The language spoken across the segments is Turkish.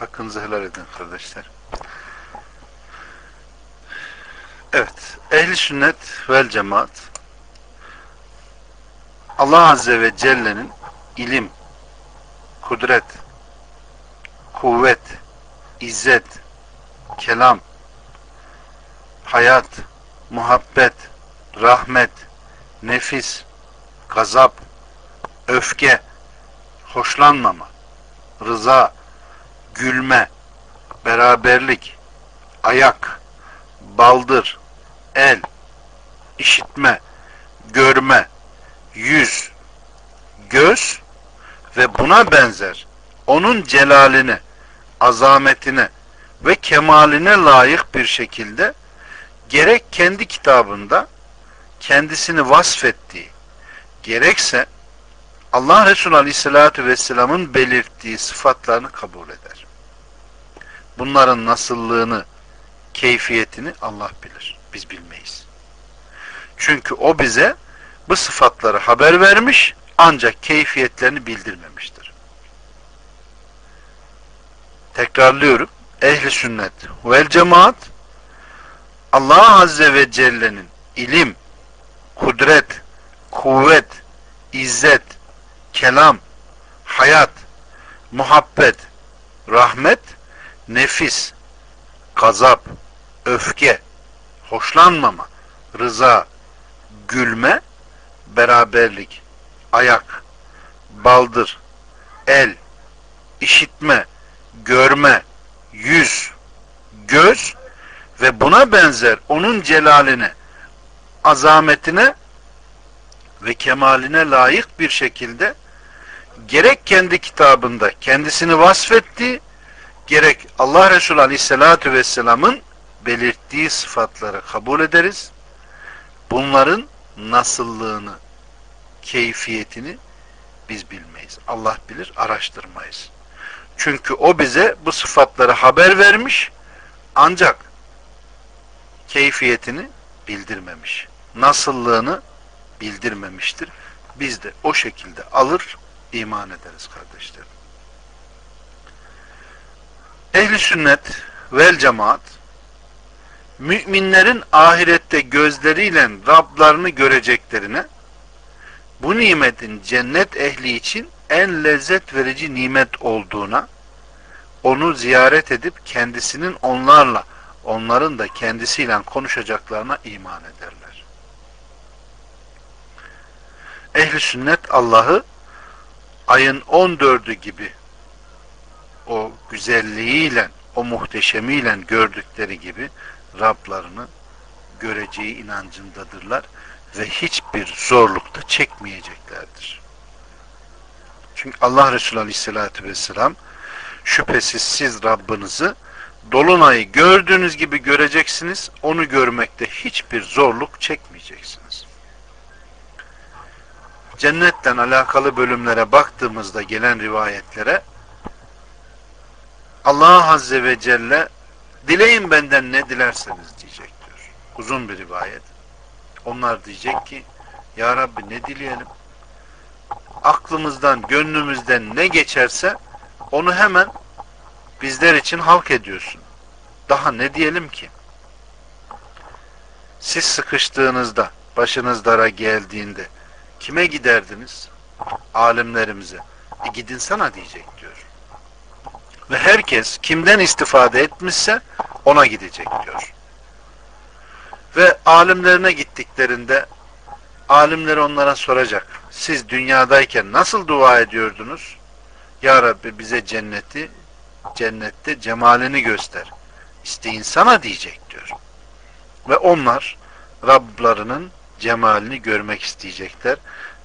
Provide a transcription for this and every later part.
Hakkınızı helal edin kardeşler. Evet. Ehli sünnet vel cemaat Allah Azze ve Celle'nin ilim, kudret, kuvvet, izzet, kelam, hayat, muhabbet, rahmet, nefis, gazap, öfke, hoşlanmama, rıza, gülme, beraberlik, ayak, baldır, el, işitme, görme, yüz, göz ve buna benzer onun celalini, azametine ve kemaline layık bir şekilde gerek kendi kitabında kendisini vasfettiği, gerekse Allah Resulü Aleyhisselatü Vesselam'ın belirttiği sıfatlarını kabul eder. Bunların nasıllığını, keyfiyetini Allah bilir. Biz bilmeyiz. Çünkü o bize bu sıfatları haber vermiş ancak keyfiyetlerini bildirmemiştir. Tekrarlıyorum. Ehli sünnet vel cemaat Allah Azze ve Celle'nin ilim, kudret, kuvvet, izzet, kelam, hayat, muhabbet, rahmet, nefis, gazap, öfke, hoşlanmama, rıza, gülme, beraberlik, ayak, baldır, el, işitme, görme, yüz, göz ve buna benzer onun celaline, azametine ve kemaline layık bir şekilde gerek kendi kitabında kendisini vasfettiği gerek Allah Resulü Aleyhisselatü Vesselam'ın belirttiği sıfatları kabul ederiz. Bunların nasıllığını, keyfiyetini biz bilmeyiz. Allah bilir, araştırmayız. Çünkü o bize bu sıfatları haber vermiş ancak keyfiyetini bildirmemiş. Nasıllığını bildirmemiştir. Biz de o şekilde alır, iman ederiz kardeşlerim. Ehli sünnet vel cemaat müminlerin ahirette gözleriyle Rablarını göreceklerine bu nimetin cennet ehli için en lezzet verici nimet olduğuna onu ziyaret edip kendisinin onlarla onların da kendisiyle konuşacaklarına iman ederler. Ehli sünnet Allah'ı ayın 14'ü gibi o güzelliğiyle, o muhteşemiyle gördükleri gibi Rablarını göreceği inancındadırlar ve hiçbir zorlukta çekmeyeceklerdir. Çünkü Allah Resulü Aleyhisselatü Vesselam şüphesiz siz Rabbinizi Dolunay'ı gördüğünüz gibi göreceksiniz. Onu görmekte hiçbir zorluk çekmeyeceksiniz. Cennetten alakalı bölümlere baktığımızda gelen rivayetlere Allah Azze ve Celle dileyin benden ne dilerseniz diyecek diyor. Uzun bir rivayet. Onlar diyecek ki Ya Rabbi ne dileyelim? Aklımızdan, gönlümüzden ne geçerse onu hemen bizler için halk ediyorsun. Daha ne diyelim ki? Siz sıkıştığınızda, başınız dara geldiğinde kime giderdiniz? Alimlerimize. E gidin sana diyecek. Ve herkes kimden istifade etmişse ona gidecek diyor. Ve alimlerine gittiklerinde alimler onlara soracak. Siz dünyadayken nasıl dua ediyordunuz? Ya Rabbi bize cenneti cennette cemalini göster. İsteyin sana diyecek diyor. Ve onlar Rablarının cemalini görmek isteyecekler.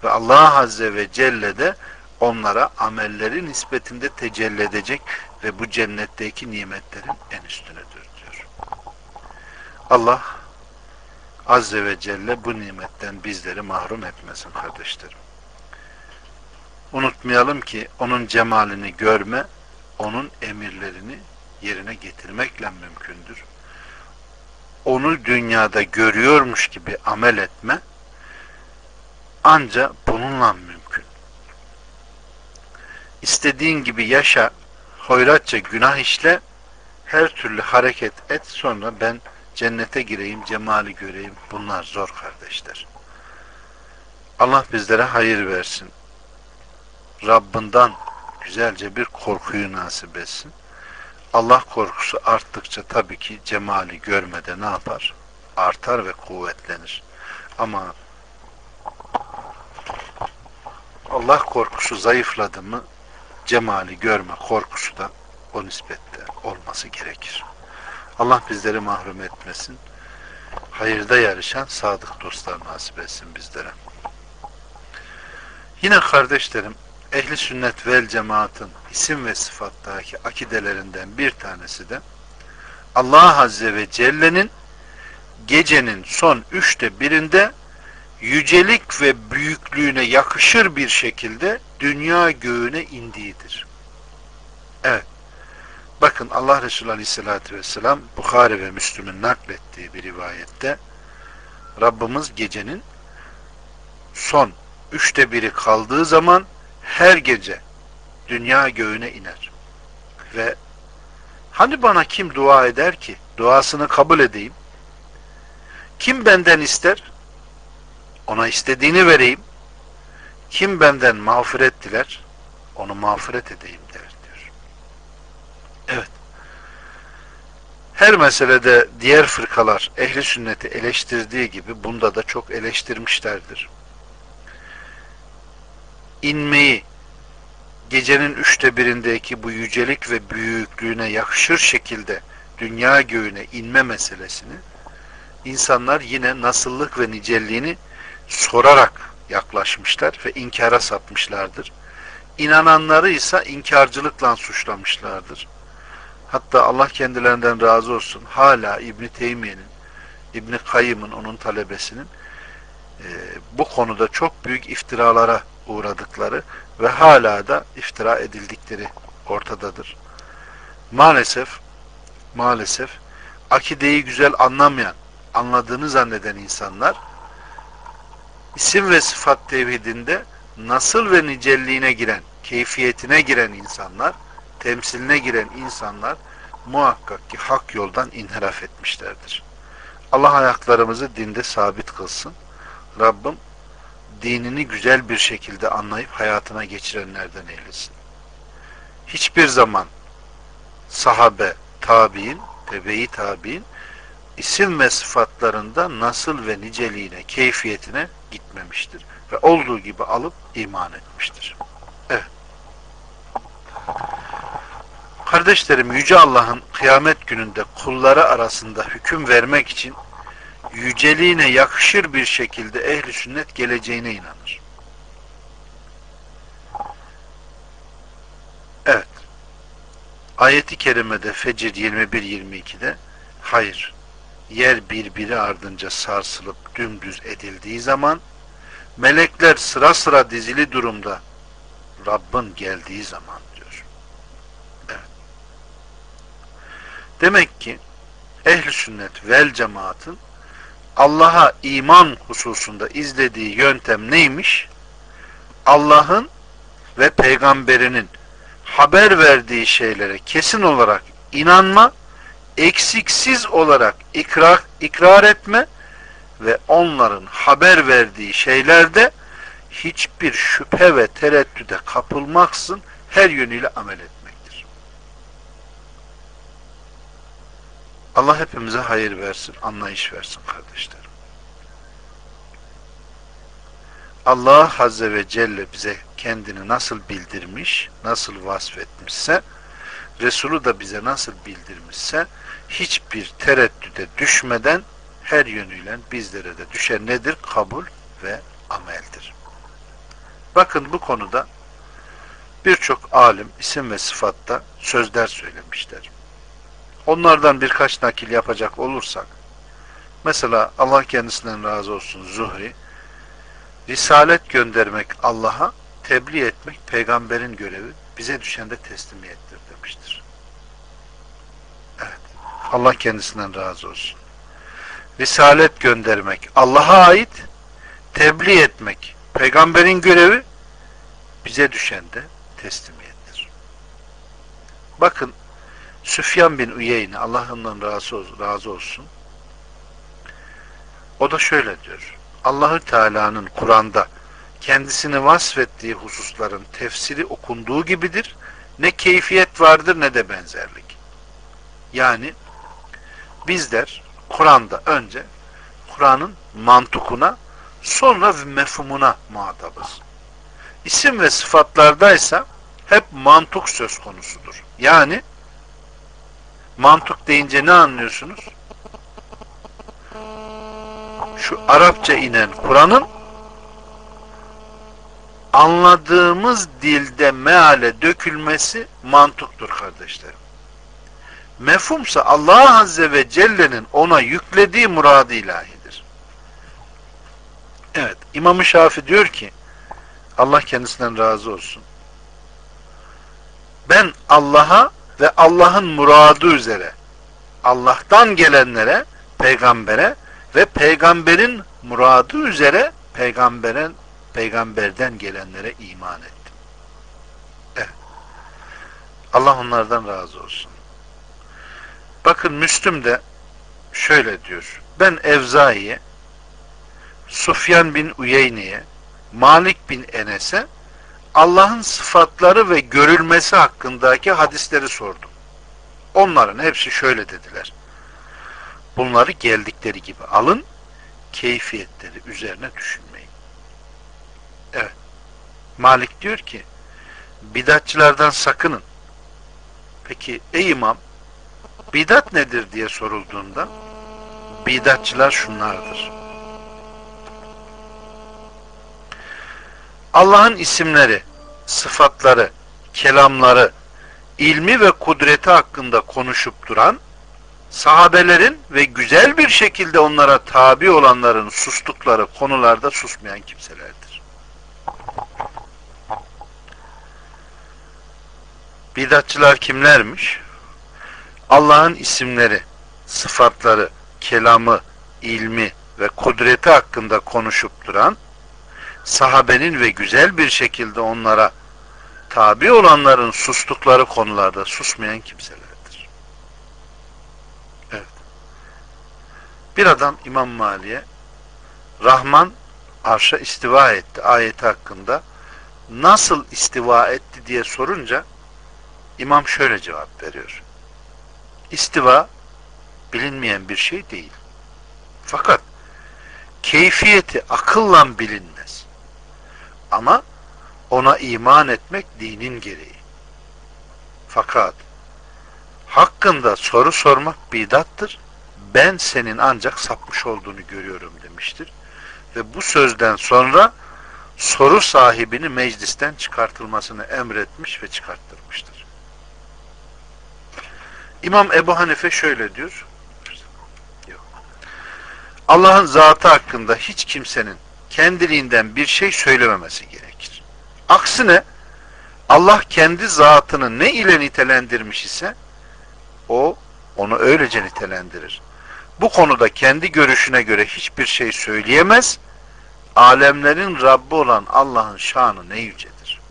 Ve Allah Azze ve Celle de onlara amelleri nispetinde tecelli edecek ve bu cennetteki nimetlerin en üstünüdür diyor. Allah Azze ve Celle bu nimetten bizleri mahrum etmesin kardeşlerim. Unutmayalım ki onun cemalini görme, onun emirlerini yerine getirmekle mümkündür. Onu dünyada görüyormuş gibi amel etme ancak bununla mümkün. İstediğin gibi yaşa, hoyratça günah işle, her türlü hareket et, sonra ben cennete gireyim, cemali göreyim. Bunlar zor kardeşler. Allah bizlere hayır versin. Rabbinden güzelce bir korkuyu nasip etsin. Allah korkusu arttıkça tabii ki cemali görmede ne yapar? Artar ve kuvvetlenir. Ama Allah korkusu zayıfladı mı cemali görme korkusu da o nispette olması gerekir. Allah bizleri mahrum etmesin. Hayırda yarışan sadık dostlar nasip etsin bizlere. Yine kardeşlerim ehli sünnet vel cemaatın isim ve sıfattaki akidelerinden bir tanesi de Allah Azze ve Celle'nin gecenin son üçte birinde yücelik ve büyüklüğüne yakışır bir şekilde dünya göğüne indiğidir. Evet. Bakın Allah Resulü Aleyhisselatü Vesselam Bukhari ve Müslüm'ün naklettiği bir rivayette Rabbimiz gecenin son üçte biri kaldığı zaman her gece dünya göğüne iner. Ve hani bana kim dua eder ki duasını kabul edeyim? Kim benden ister? Ona istediğini vereyim. Kim benden mağfiret diler? Onu mağfiret edeyim der diyor. Evet. Her meselede diğer fırkalar ehli sünneti eleştirdiği gibi bunda da çok eleştirmişlerdir inmeyi gecenin üçte birindeki bu yücelik ve büyüklüğüne yakışır şekilde dünya göğüne inme meselesini insanlar yine nasıllık ve nicelliğini sorarak yaklaşmışlar ve inkara sapmışlardır. İnananları ise inkarcılıkla suçlamışlardır. Hatta Allah kendilerinden razı olsun hala İbni Teymiye'nin, İbni Kayyım'ın onun talebesinin e, bu konuda çok büyük iftiralara uğradıkları ve hala da iftira edildikleri ortadadır. Maalesef maalesef akideyi güzel anlamayan, anladığını zanneden insanlar isim ve sıfat tevhidinde nasıl ve nicelliğine giren, keyfiyetine giren insanlar, temsiline giren insanlar muhakkak ki hak yoldan inhiraf etmişlerdir. Allah ayaklarımızı dinde sabit kılsın. Rabbim dinini güzel bir şekilde anlayıp hayatına geçirenlerden eylesin. Hiçbir zaman sahabe, tabi'in, tebe-i tabi'in isim ve sıfatlarında nasıl ve niceliğine, keyfiyetine gitmemiştir. Ve olduğu gibi alıp iman etmiştir. Evet. Kardeşlerim Yüce Allah'ın kıyamet gününde kulları arasında hüküm vermek için yüceliğine yakışır bir şekilde ehli sünnet geleceğine inanır. Evet. Ayeti kerimede Fecir 21-22'de hayır yer birbiri ardınca sarsılıp dümdüz edildiği zaman melekler sıra sıra dizili durumda Rabbin geldiği zaman diyor. Evet. Demek ki ehli sünnet vel cemaatın Allah'a iman hususunda izlediği yöntem neymiş? Allah'ın ve peygamberinin haber verdiği şeylere kesin olarak inanma, eksiksiz olarak ikrar, ikrar etme ve onların haber verdiği şeylerde hiçbir şüphe ve tereddüde kapılmaksın her yönüyle amel etmektir. Allah hepimize hayır versin, anlayış versin kardeşlerim. Allah Azze ve Celle bize kendini nasıl bildirmiş, nasıl vasfetmişse, Resulü da bize nasıl bildirmişse, hiçbir tereddüde düşmeden her yönüyle bizlere de düşen nedir? Kabul ve ameldir. Bakın bu konuda birçok alim isim ve sıfatta sözler söylemişler. Onlardan birkaç nakil yapacak olursak, mesela Allah kendisinden razı olsun Zuhri, Risalet göndermek Allah'a, tebliğ etmek peygamberin görevi, bize düşen de teslimiyettir demiştir. Evet. Allah kendisinden razı olsun. Risalet göndermek Allah'a ait, tebliğ etmek peygamberin görevi, bize düşen de teslimiyettir. Bakın Süfyan bin Uyeyne Allah ondan razı razı olsun. O da şöyle diyor. Allahü Teala'nın Kur'an'da kendisini vasfettiği hususların tefsiri okunduğu gibidir. Ne keyfiyet vardır ne de benzerlik. Yani bizler Kur'an'da önce Kur'an'ın mantukuna sonra mefhumuna muhatabız. İsim ve sıfatlardaysa hep mantuk söz konusudur. Yani mantuk deyince ne anlıyorsunuz? Şu Arapça inen Kur'an'ın anladığımız dilde meale dökülmesi mantuktur kardeşlerim. Mefhumsa Allah Azze ve Celle'nin ona yüklediği muradı ilahidir. Evet, İmam-ı Şafi diyor ki Allah kendisinden razı olsun. Ben Allah'a ve Allah'ın muradı üzere Allah'tan gelenlere, peygambere ve peygamberin muradı üzere peygamberin peygamberden gelenlere iman ettim. Evet. Allah onlardan razı olsun. Bakın Müslüm de şöyle diyor. Ben Evzai'ye, Sufyan bin Uyeyne'ye, Malik bin Enes'e Allah'ın sıfatları ve görülmesi hakkındaki hadisleri sordum. Onların hepsi şöyle dediler. Bunları geldikleri gibi alın, keyfiyetleri üzerine düşünmeyin. Evet. Malik diyor ki, bidatçılardan sakının. Peki ey imam, bidat nedir diye sorulduğunda, bidatçılar şunlardır. Allah'ın isimleri, sıfatları, kelamları, ilmi ve kudreti hakkında konuşup duran, sahabelerin ve güzel bir şekilde onlara tabi olanların sustukları konularda susmayan kimselerdir. Bidatçılar kimlermiş? Allah'ın isimleri, sıfatları, kelamı, ilmi ve kudreti hakkında konuşup duran, sahabenin ve güzel bir şekilde onlara tabi olanların sustukları konularda susmayan kimselerdir. Evet. Bir adam İmam Mali'ye Rahman arşa istiva etti ayeti hakkında nasıl istiva etti diye sorunca İmam şöyle cevap veriyor. İstiva bilinmeyen bir şey değil. Fakat keyfiyeti akılla bilinmez. Ama ona iman etmek dinin gereği. Fakat hakkında soru sormak bidattır. Ben senin ancak sapmış olduğunu görüyorum demiştir. Ve bu sözden sonra soru sahibini meclisten çıkartılmasını emretmiş ve çıkarttırmıştır. İmam Ebu Hanife şöyle diyor. Allah'ın zatı hakkında hiç kimsenin kendiliğinden bir şey söylememesi gerekir. Aksine Allah kendi zatını ne ile nitelendirmiş ise o onu öylece nitelendirir. Bu konuda kendi görüşüne göre hiçbir şey söyleyemez. Alemlerin Rabbi olan Allah'ın şanı ne yücedir.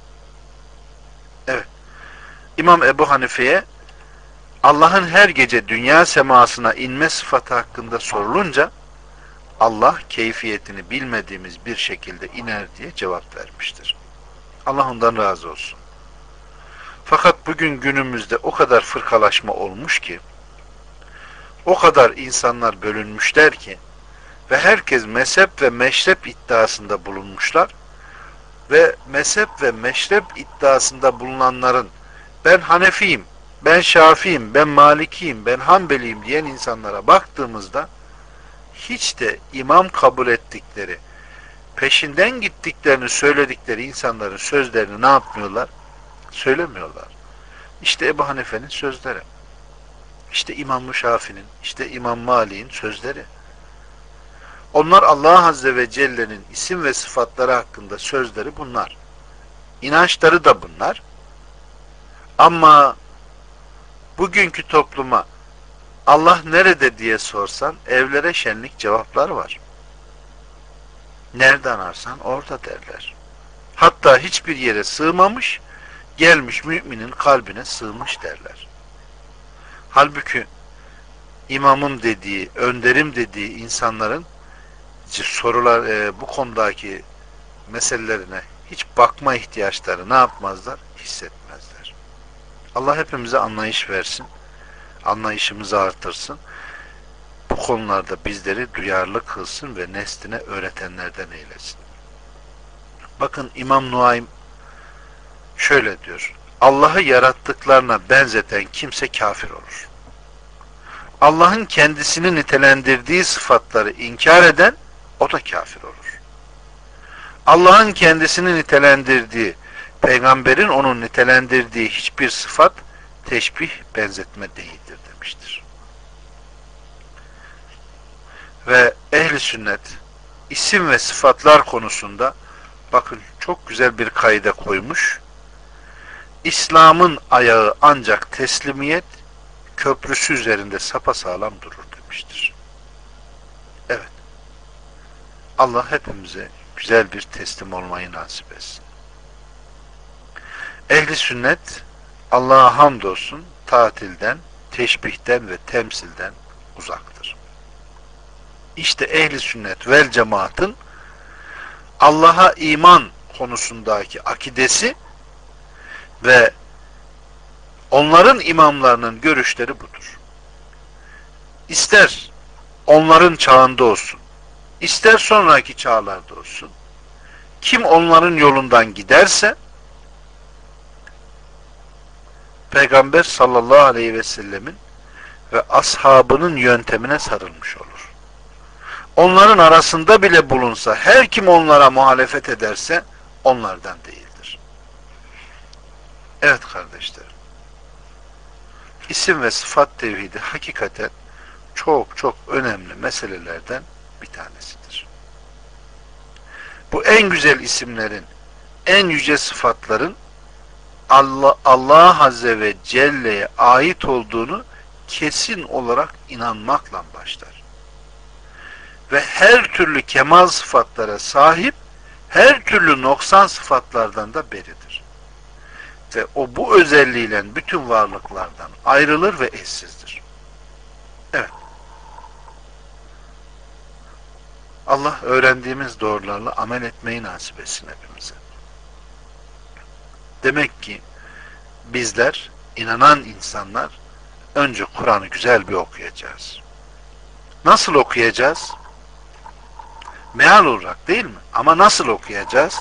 Evet. İmam Ebu Hanife'ye Allah'ın her gece dünya semasına inme sıfatı hakkında sorulunca Allah keyfiyetini bilmediğimiz bir şekilde iner diye cevap vermiştir. Allah ondan razı olsun. Fakat bugün günümüzde o kadar fırkalaşma olmuş ki o kadar insanlar bölünmüşler ki ve herkes mezhep ve meşrep iddiasında bulunmuşlar ve mezhep ve meşrep iddiasında bulunanların ben Hanefiyim, ben Şafiyim, ben Malikiyim, ben Hanbeliyim diyen insanlara baktığımızda hiç de imam kabul ettikleri, peşinden gittiklerini söyledikleri insanların sözlerini ne yapmıyorlar? Söylemiyorlar. İşte Ebu Hanife'nin sözleri. İşte İmam Şafi'nin, işte İmam Malik'in sözleri. Onlar Allah Azze ve Celle'nin isim ve sıfatları hakkında sözleri bunlar. İnançları da bunlar. Ama bugünkü topluma Allah nerede diye sorsan evlere şenlik cevaplar var. Nereden ararsan orada derler. Hatta hiçbir yere sığmamış, gelmiş müminin kalbine sığmış derler. Halbuki imamım dediği, önderim dediği insanların sorular e, bu konudaki meselelerine hiç bakma ihtiyaçları ne yapmazlar? Hissetmezler. Allah hepimize anlayış versin. Anlayışımızı artırsın. Bu konularda bizleri duyarlı kılsın ve nesline öğretenlerden eylesin. Bakın İmam Nuaym şöyle diyor. Allah'ı yarattıklarına benzeten kimse kafir olur. Allah'ın kendisini nitelendirdiği sıfatları inkar eden o da kafir olur. Allah'ın kendisini nitelendirdiği, peygamberin onun nitelendirdiği hiçbir sıfat teşbih benzetme değildir demiştir. Ve ehli sünnet isim ve sıfatlar konusunda bakın çok güzel bir kaide koymuş. İslam'ın ayağı ancak teslimiyet köprüsü üzerinde sapasağlam durur demiştir. Evet. Allah hepimize güzel bir teslim olmayı nasip etsin. Ehli sünnet Allah'a hamdolsun tatilden, teşbihten ve temsilden uzaktır. İşte ehli sünnet vel cemaatın Allah'a iman konusundaki akidesi ve onların imamlarının görüşleri budur. İster onların çağında olsun, ister sonraki çağlarda olsun, kim onların yolundan giderse, Peygamber sallallahu aleyhi ve sellemin ve ashabının yöntemine sarılmış olur. Onların arasında bile bulunsa, her kim onlara muhalefet ederse, onlardan değildir. Evet kardeşlerim, isim ve sıfat tevhidi hakikaten çok çok önemli meselelerden bir tanesidir. Bu en güzel isimlerin, en yüce sıfatların Allah, Allah Azze ve Celle'ye ait olduğunu kesin olarak inanmakla başlar. Ve her türlü kemal sıfatlara sahip, her türlü noksan sıfatlardan da beridir. Ve o bu özelliğiyle bütün varlıklardan ayrılır ve eşsizdir. Evet. Allah öğrendiğimiz doğrularla amel etmeyi nasip etsin hepimize. Demek ki bizler, inanan insanlar önce Kur'an'ı güzel bir okuyacağız. Nasıl okuyacağız? Meal olarak değil mi? Ama nasıl okuyacağız?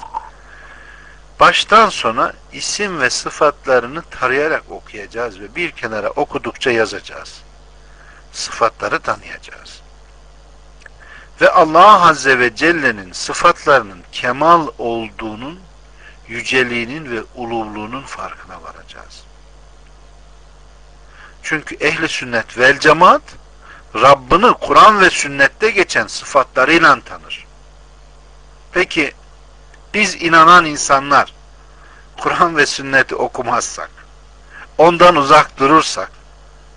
Baştan sona isim ve sıfatlarını tarayarak okuyacağız ve bir kenara okudukça yazacağız. Sıfatları tanıyacağız. Ve Allah Azze ve Celle'nin sıfatlarının kemal olduğunun yüceliğinin ve ululuğunun farkına varacağız. Çünkü ehli sünnet vel cemaat Rabbini Kur'an ve sünnette geçen sıfatlarıyla tanır. Peki biz inanan insanlar Kur'an ve sünneti okumazsak, ondan uzak durursak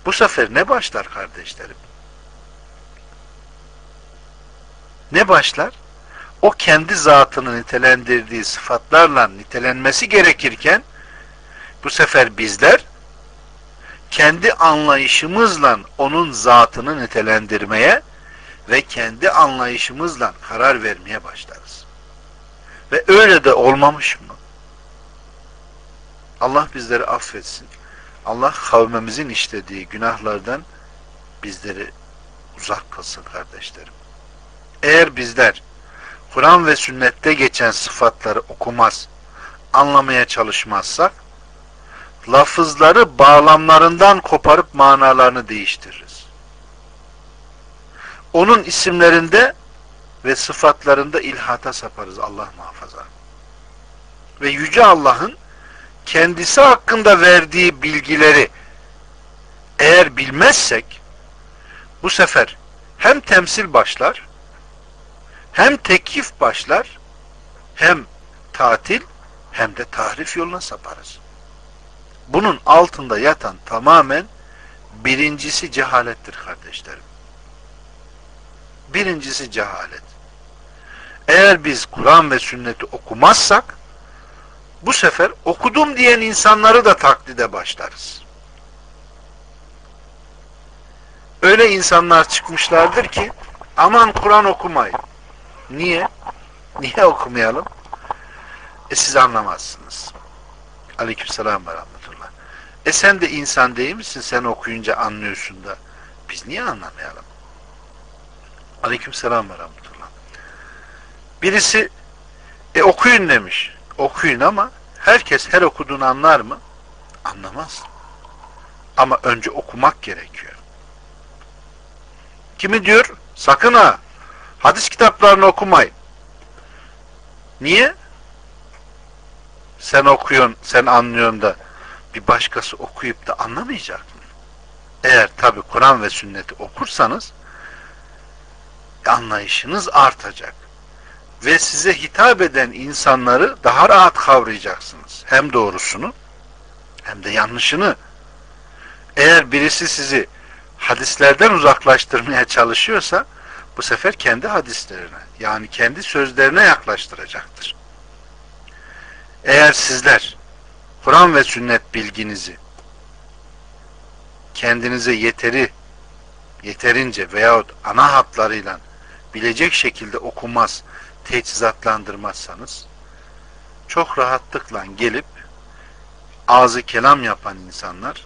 bu sefer ne başlar kardeşlerim? Ne başlar? O kendi zatını nitelendirdiği sıfatlarla nitelenmesi gerekirken bu sefer bizler kendi anlayışımızla onun zatını nitelendirmeye ve kendi anlayışımızla karar vermeye başlarız. Ve öyle de olmamış mı? Allah bizleri affetsin. Allah kavmimizin işlediği günahlardan bizleri uzak kılsın kardeşlerim. Eğer bizler Kur'an ve sünnette geçen sıfatları okumaz, anlamaya çalışmazsak, lafızları bağlamlarından koparıp manalarını değiştiririz. Onun isimlerinde ve sıfatlarında ilhata saparız Allah muhafaza. Ve Yüce Allah'ın kendisi hakkında verdiği bilgileri eğer bilmezsek bu sefer hem temsil başlar hem teklif başlar hem tatil hem de tahrif yoluna saparız. Bunun altında yatan tamamen birincisi cehalettir kardeşlerim. Birincisi cehalet. Eğer biz Kur'an ve sünneti okumazsak bu sefer okudum diyen insanları da taklide başlarız. Öyle insanlar çıkmışlardır ki aman Kur'an okumayın. Niye? Niye okumayalım? E siz anlamazsınız. Aleykümselam ve rahmetullah. E sen de insan değil misin? Sen okuyunca anlıyorsun da. Biz niye anlamayalım? Aleykümselam ve rahmetullah. Birisi e okuyun demiş. Okuyun ama herkes her okuduğunu anlar mı? Anlamaz. Ama önce okumak gerekiyor. Kimi diyor? Sakın ha hadis kitaplarını okumayın. Niye? Sen okuyorsun, sen anlıyorsun da bir başkası okuyup da anlamayacak mı? Eğer tabi Kur'an ve sünneti okursanız anlayışınız artacak. Ve size hitap eden insanları daha rahat kavrayacaksınız. Hem doğrusunu hem de yanlışını. Eğer birisi sizi hadislerden uzaklaştırmaya çalışıyorsa bu sefer kendi hadislerine yani kendi sözlerine yaklaştıracaktır. Eğer sizler Kur'an ve sünnet bilginizi kendinize yeteri yeterince veyahut ana hatlarıyla bilecek şekilde okumaz, teçhizatlandırmazsanız çok rahatlıkla gelip ağzı kelam yapan insanlar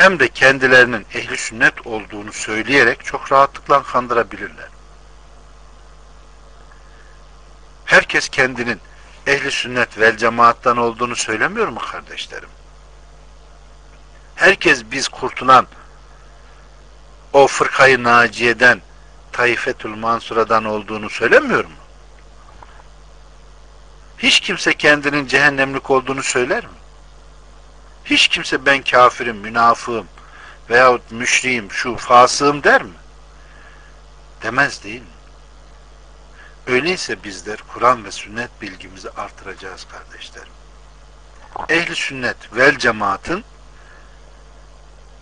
hem de kendilerinin ehli sünnet olduğunu söyleyerek çok rahatlıkla kandırabilirler. Herkes kendinin ehli sünnet vel cemaattan olduğunu söylemiyor mu kardeşlerim? Herkes biz kurtulan o fırkayı naciyeden Taifetül Mansura'dan olduğunu söylemiyor mu? Hiç kimse kendinin cehennemlik olduğunu söyler mi? Hiç kimse ben kafirim, münafığım veyahut müşriyim, şu fasığım der mi? Demez değil mi? Öyleyse bizler Kur'an ve sünnet bilgimizi artıracağız kardeşlerim. Ehli sünnet vel cemaatın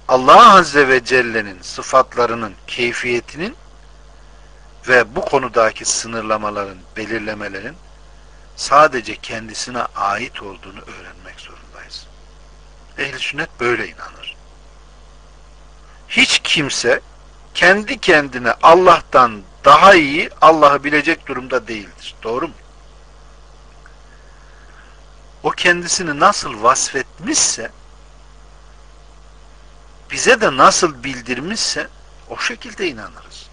Allah Azze ve Celle'nin sıfatlarının, keyfiyetinin ve bu konudaki sınırlamaların, belirlemelerin sadece kendisine ait olduğunu zorundayız. Ehli sünnet böyle inanır. Hiç kimse kendi kendine Allah'tan daha iyi Allah'ı bilecek durumda değildir. Doğru mu? O kendisini nasıl vasfetmişse bize de nasıl bildirmişse o şekilde inanırız.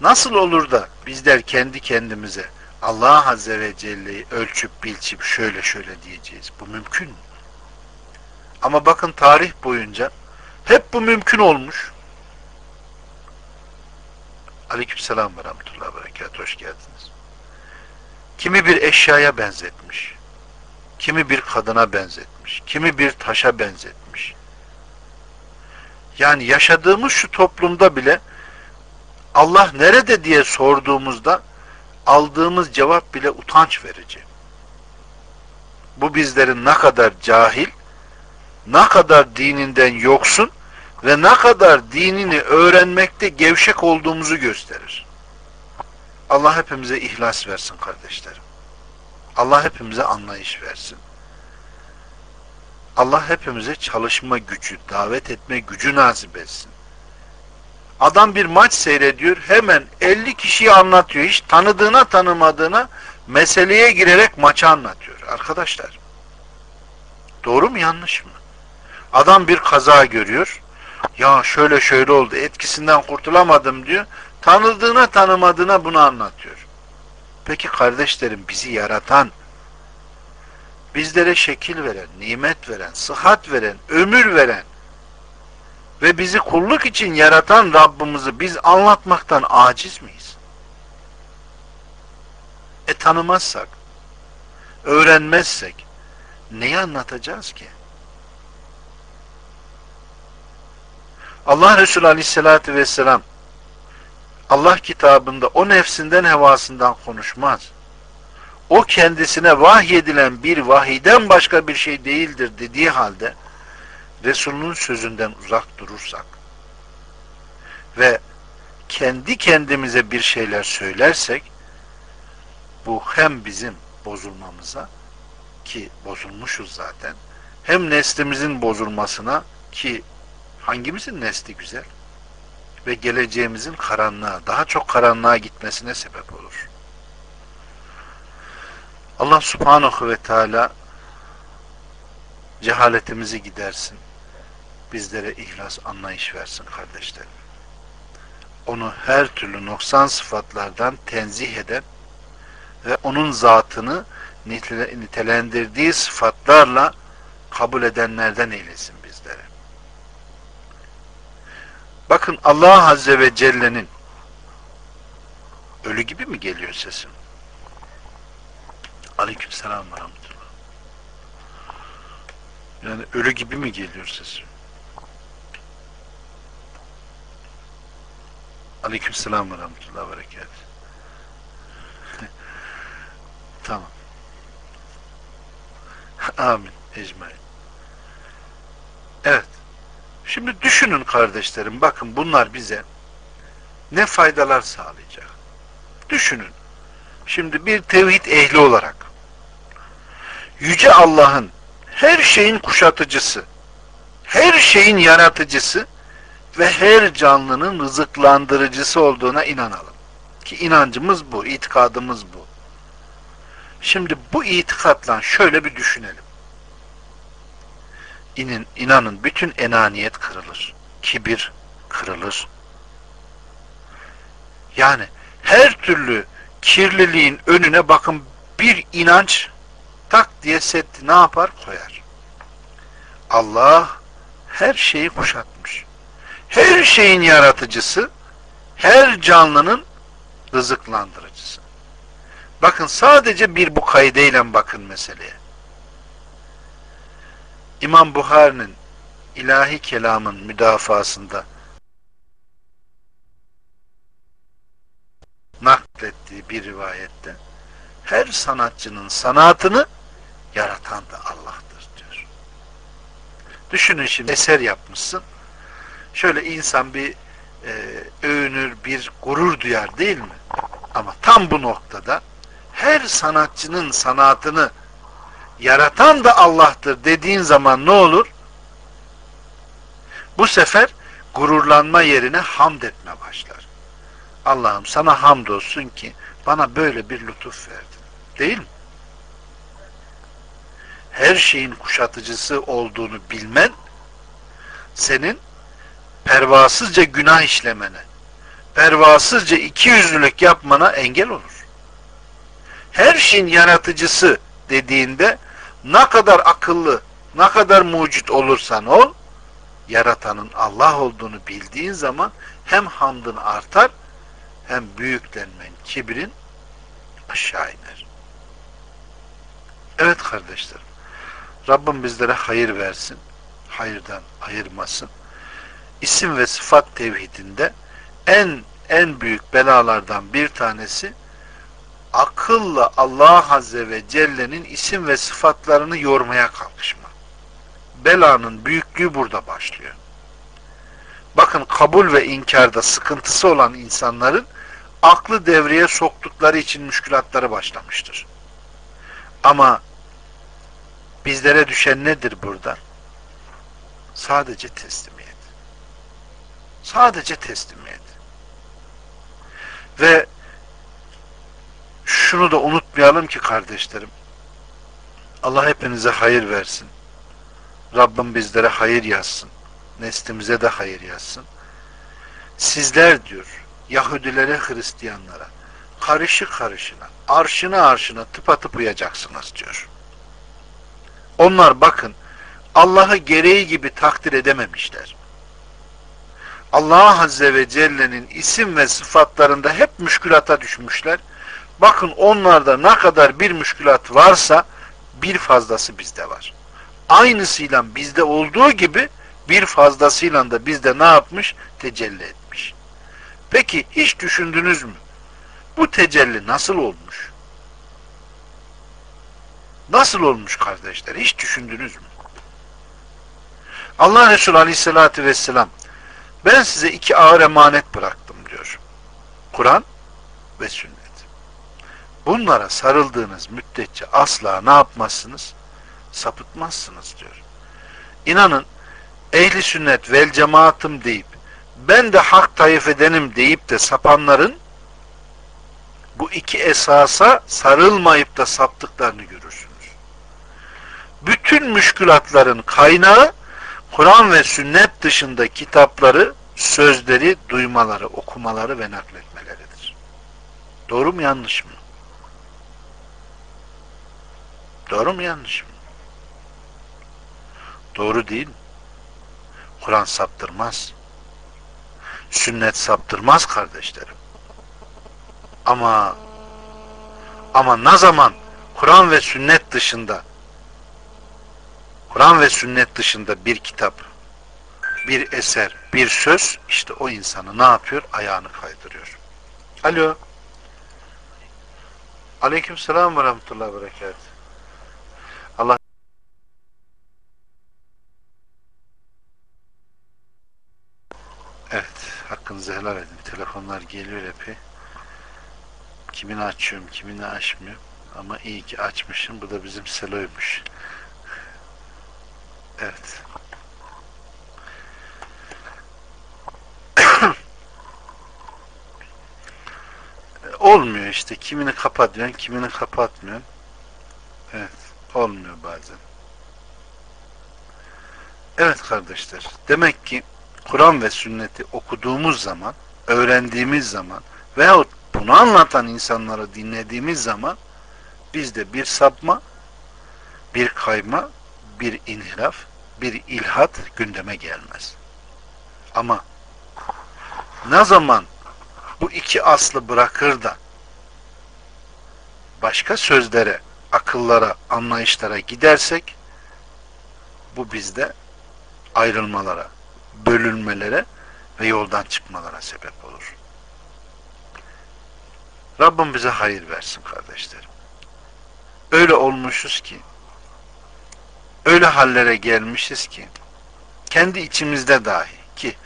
Nasıl olur da bizler kendi kendimize Allah Azze ve Celle'yi ölçüp bilçip şöyle şöyle diyeceğiz. Bu mümkün mü? Ama bakın tarih boyunca hep bu mümkün olmuş. Aleykümselam ve rahmetullahi berekat. Hoş geldiniz. Kimi bir eşyaya benzetmiş. Kimi bir kadına benzetmiş. Kimi bir taşa benzetmiş. Yani yaşadığımız şu toplumda bile Allah nerede diye sorduğumuzda aldığımız cevap bile utanç verici. Bu bizlerin ne kadar cahil, ne kadar dininden yoksun ve ne kadar dinini öğrenmekte gevşek olduğumuzu gösterir. Allah hepimize ihlas versin kardeşlerim. Allah hepimize anlayış versin. Allah hepimize çalışma gücü, davet etme gücü nasip etsin. Adam bir maç seyrediyor, hemen 50 kişiyi anlatıyor. Hiç tanıdığına tanımadığına meseleye girerek maçı anlatıyor. Arkadaşlar, doğru mu yanlış mı? Adam bir kaza görüyor, ya şöyle şöyle oldu etkisinden kurtulamadım diyor. Tanıdığına tanımadığına bunu anlatıyor. Peki kardeşlerim bizi yaratan, bizlere şekil veren, nimet veren, sıhhat veren, ömür veren ve bizi kulluk için yaratan Rabbimizi biz anlatmaktan aciz miyiz? E tanımazsak, öğrenmezsek neyi anlatacağız ki? Allah Resulü Aleyhisselatü Vesselam Allah kitabında o nefsinden hevasından konuşmaz. O kendisine vahyedilen bir vahiden başka bir şey değildir dediği halde Resulünün sözünden uzak durursak ve kendi kendimize bir şeyler söylersek bu hem bizim bozulmamıza ki bozulmuşuz zaten hem neslimizin bozulmasına ki hangimizin nesli güzel ve geleceğimizin karanlığa, daha çok karanlığa gitmesine sebep olur. Allah subhanahu ve teala cehaletimizi gidersin. Bizlere ihlas anlayış versin kardeşlerim. Onu her türlü noksan sıfatlardan tenzih eden ve onun zatını nitelendirdiği sıfatlarla kabul edenlerden eylesin bizlere. Bakın Allah Azze ve Celle'nin ölü gibi mi geliyor sesim? Aleyküm selam ve. Yani ölü gibi mi geliyor sesim? Aleyküm selam ve rahmetullah ve tamam. Amin. Ecmain. Evet. Şimdi düşünün kardeşlerim. Bakın bunlar bize ne faydalar sağlayacak. Düşünün. Şimdi bir tevhid ehli olarak Yüce Allah'ın her şeyin kuşatıcısı, her şeyin yaratıcısı ve her canlının rızıklandırıcısı olduğuna inanalım. Ki inancımız bu, itikadımız bu. Şimdi bu itikatla şöyle bir düşünelim. İnin, inanın bütün enaniyet kırılır. Kibir kırılır. Yani her türlü kirliliğin önüne bakın bir inanç tak diye setti ne yapar? Koyar. Allah her şeyi kuşatmış. Her şeyin yaratıcısı, her canlının rızıklandırıcısı. Bakın sadece bir bu kaydeyle bakın meseleye. İmam Buhari'nin ilahi kelamın müdafasında naklettiği bir rivayette her sanatçının sanatını yaratan da Allah'tır diyor. Düşünün şimdi eser yapmışsın. Şöyle insan bir e, övünür, bir gurur duyar değil mi? Ama tam bu noktada her sanatçının sanatını yaratan da Allah'tır dediğin zaman ne olur? Bu sefer gururlanma yerine hamd etme başlar. Allah'ım sana hamdolsun ki bana böyle bir lütuf verdin. Değil mi? Her şeyin kuşatıcısı olduğunu bilmen senin pervasızca günah işlemene, pervasızca iki yüzlülük yapmana engel olur. Her şeyin yaratıcısı dediğinde ne kadar akıllı, ne kadar mucit olursan ol, yaratanın Allah olduğunu bildiğin zaman hem hamdın artar, hem büyüklenmen, kibrin aşağı iner. Evet kardeşlerim, Rabbim bizlere hayır versin, hayırdan ayırmasın. İsim ve sıfat tevhidinde en en büyük belalardan bir tanesi akılla Allah Azze ve Celle'nin isim ve sıfatlarını yormaya kalkışma. Belanın büyüklüğü burada başlıyor. Bakın kabul ve inkarda sıkıntısı olan insanların aklı devreye soktukları için müşkülatları başlamıştır. Ama bizlere düşen nedir burada? Sadece teslimiyet. Sadece teslimiyet. Ve şunu da unutmayalım ki kardeşlerim. Allah hepinize hayır versin. Rabbim bizlere hayır yazsın. Neslimize de hayır yazsın. Sizler diyor Yahudilere, Hristiyanlara karışık karışına, arşına arşına tıpatıp uyacaksınız diyor. Onlar bakın Allah'ı gereği gibi takdir edememişler. Allah Azze ve Celle'nin isim ve sıfatlarında hep müşkülata düşmüşler Bakın onlarda ne kadar bir müşkülat varsa bir fazlası bizde var. Aynısıyla bizde olduğu gibi bir fazlasıyla da bizde ne yapmış? Tecelli etmiş. Peki hiç düşündünüz mü? Bu tecelli nasıl olmuş? Nasıl olmuş kardeşler? Hiç düşündünüz mü? Allah Resulü Aleyhisselatü Vesselam ben size iki ağır emanet bıraktım diyor. Kur'an ve sünnet. Bunlara sarıldığınız müddetçe asla ne yapmazsınız? Sapıtmazsınız diyor. İnanın ehli sünnet vel cemaatım deyip ben de hak taifedenim deyip de sapanların bu iki esasa sarılmayıp da saptıklarını görürsünüz. Bütün müşkülatların kaynağı Kur'an ve sünnet dışında kitapları, sözleri, duymaları, okumaları ve nakletmeleridir. Doğru mu yanlış mı? Doğru mu yanlış mı? Doğru değil? Kur'an saptırmaz. Sünnet saptırmaz kardeşlerim. Ama ama ne zaman Kur'an ve sünnet dışında Kur'an ve sünnet dışında bir kitap, bir eser, bir söz işte o insanı ne yapıyor? Ayağını kaydırıyor. Alo. Aleyküm selam ve rahmetullahi ve berekat. Allah Evet, hakkınızı helal edin. Telefonlar geliyor epey. Kimini açıyorum, kimini açmıyorum. Ama iyi ki açmışım. Bu da bizim Selo'ymuş. Evet. Olmuyor işte. Kimini kapatıyorsun, kimini kapatmıyorsun. Evet. Olmuyor bazen. Evet kardeşler. Demek ki Kur'an ve sünneti okuduğumuz zaman, öğrendiğimiz zaman veyahut bunu anlatan insanları dinlediğimiz zaman bizde bir sapma, bir kayma, bir inhiraf, bir ilhat gündeme gelmez. Ama ne zaman bu iki aslı bırakır da başka sözlere, akıllara, anlayışlara gidersek bu bizde ayrılmalara, bölünmelere ve yoldan çıkmalara sebep olur. Rabbim bize hayır versin kardeşlerim. Öyle olmuşuz ki öyle hallere gelmişiz ki kendi içimizde dahi ki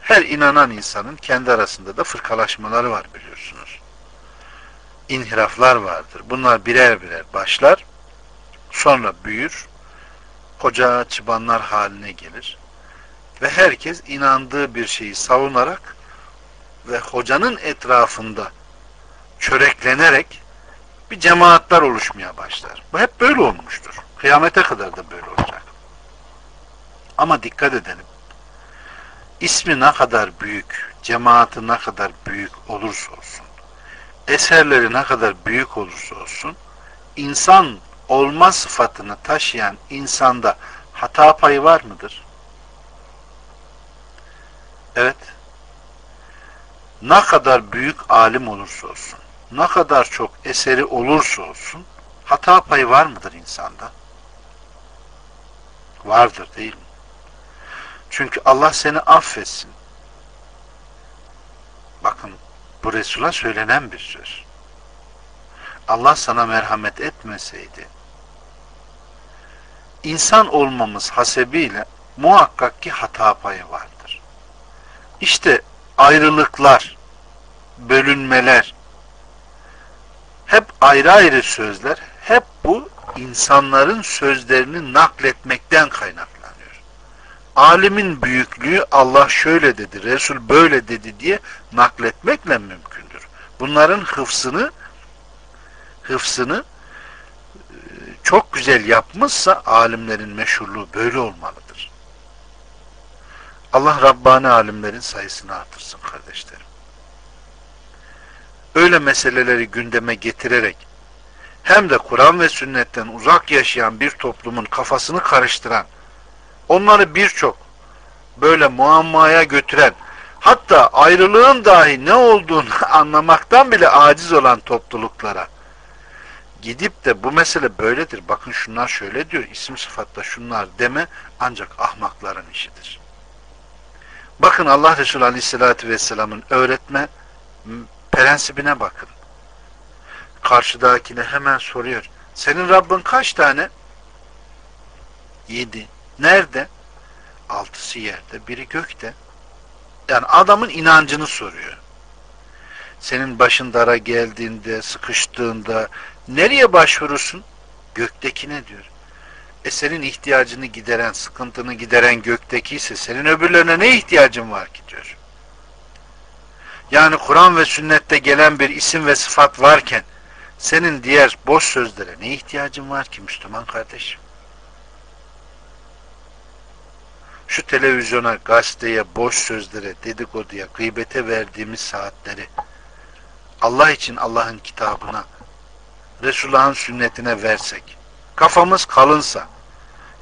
her inanan insanın kendi arasında da fırkalaşmaları var biliyorsunuz. İnhiraflar vardır. Bunlar birer birer başlar. Sonra büyür. Koca çıbanlar haline gelir. Ve herkes inandığı bir şeyi savunarak ve hocanın etrafında çöreklenerek bir cemaatler oluşmaya başlar. Bu hep böyle olmuştur. Kıyamete kadar da böyle olacak. Ama dikkat edelim. İsmi ne kadar büyük, cemaati ne kadar büyük olursa olsun, eserleri ne kadar büyük olursa olsun, insan olma sıfatını taşıyan insanda hata payı var mıdır? Evet. Ne kadar büyük alim olursa olsun, ne kadar çok eseri olursa olsun, hata payı var mıdır insanda? Vardır değil mi? Çünkü Allah seni affetsin. Bakın bu Resul'a söylenen bir söz. Allah sana merhamet etmeseydi insan olmamız hasebiyle muhakkak ki hata payı vardır. İşte ayrılıklar, bölünmeler, hep ayrı ayrı sözler, hep bu insanların sözlerini nakletmekten kaynaklanıyor. Alimin büyüklüğü Allah şöyle dedi, Resul böyle dedi diye nakletmekle mümkündür. Bunların hıfsını hıfsını e, çok güzel yapmışsa alimlerin meşhurluğu böyle olmalıdır. Allah Rabbani alimlerin sayısını artırsın kardeşlerim. Öyle meseleleri gündeme getirerek hem de Kur'an ve sünnetten uzak yaşayan bir toplumun kafasını karıştıran, onları birçok böyle muammaya götüren, hatta ayrılığın dahi ne olduğunu anlamaktan bile aciz olan topluluklara gidip de bu mesele böyledir, bakın şunlar şöyle diyor, isim sıfatla şunlar deme ancak ahmakların işidir. Bakın Allah Resulü Aleyhisselatü Vesselam'ın öğretme prensibine bakın karşıdakine hemen soruyor. Senin Rabbin kaç tane? Yedi. Nerede? Altısı yerde, biri gökte. Yani adamın inancını soruyor. senin başın dara geldiğinde, sıkıştığında nereye başvurursun? Göktekine diyor. E senin ihtiyacını gideren, sıkıntını gideren gökteki ise senin öbürlerine ne ihtiyacın var ki diyor. Yani Kur'an ve sünnette gelen bir isim ve sıfat varken senin diğer boş sözlere ne ihtiyacın var ki Müslüman kardeşim? Şu televizyona, gazeteye, boş sözlere, dedikoduya, gıybete verdiğimiz saatleri Allah için Allah'ın kitabına, Resulullah'ın sünnetine versek, kafamız kalınsa,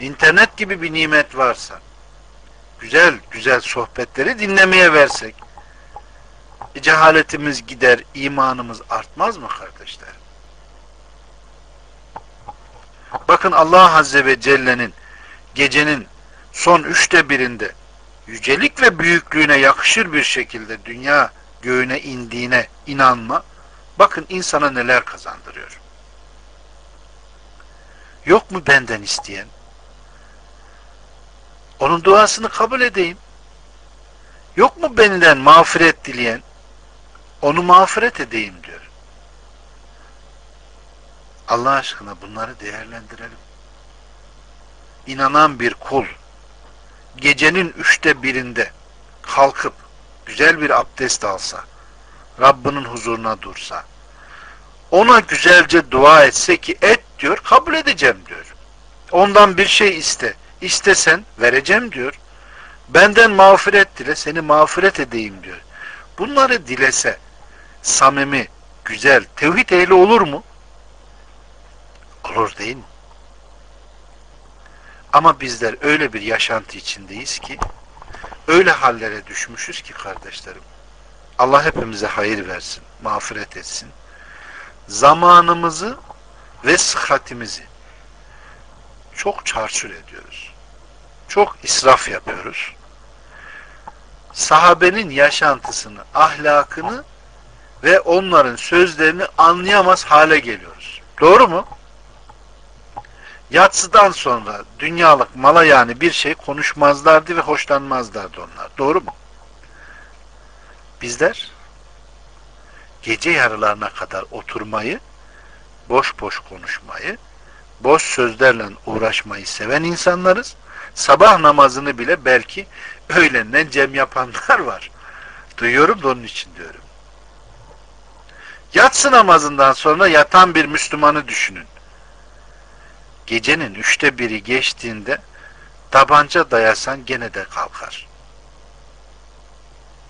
internet gibi bir nimet varsa, güzel güzel sohbetleri dinlemeye versek, cehaletimiz gider, imanımız artmaz mı kardeşler? Bakın Allah Azze ve Celle'nin gecenin son üçte birinde yücelik ve büyüklüğüne yakışır bir şekilde dünya göğüne indiğine inanma, bakın insana neler kazandırıyor. Yok mu benden isteyen? Onun duasını kabul edeyim. Yok mu benden mağfiret dileyen? Onu mağfiret edeyim diyor. Allah aşkına bunları değerlendirelim. İnanan bir kul gecenin üçte birinde kalkıp güzel bir abdest alsa, Rabbinin huzuruna dursa, ona güzelce dua etse ki et diyor, kabul edeceğim diyor. Ondan bir şey iste. İstesen vereceğim diyor. Benden mağfiret dile, seni mağfiret edeyim diyor. Bunları dilese, samimi, güzel, tevhid ehli olur mu? Olur değil mi? Ama bizler öyle bir yaşantı içindeyiz ki öyle hallere düşmüşüz ki kardeşlerim. Allah hepimize hayır versin, mağfiret etsin. Zamanımızı ve sıhhatimizi çok çarçur ediyoruz. Çok israf yapıyoruz. Sahabenin yaşantısını, ahlakını ve onların sözlerini anlayamaz hale geliyoruz. Doğru mu? Yatsıdan sonra dünyalık mala yani bir şey konuşmazlardı ve hoşlanmazlardı onlar. Doğru mu? Bizler gece yarılarına kadar oturmayı, boş boş konuşmayı, boş sözlerle uğraşmayı seven insanlarız. Sabah namazını bile belki öğlenden cem yapanlar var. Duyuyorum da onun için diyorum. Yatsı namazından sonra yatan bir Müslümanı düşünün gecenin üçte biri geçtiğinde tabanca dayasan gene de kalkar.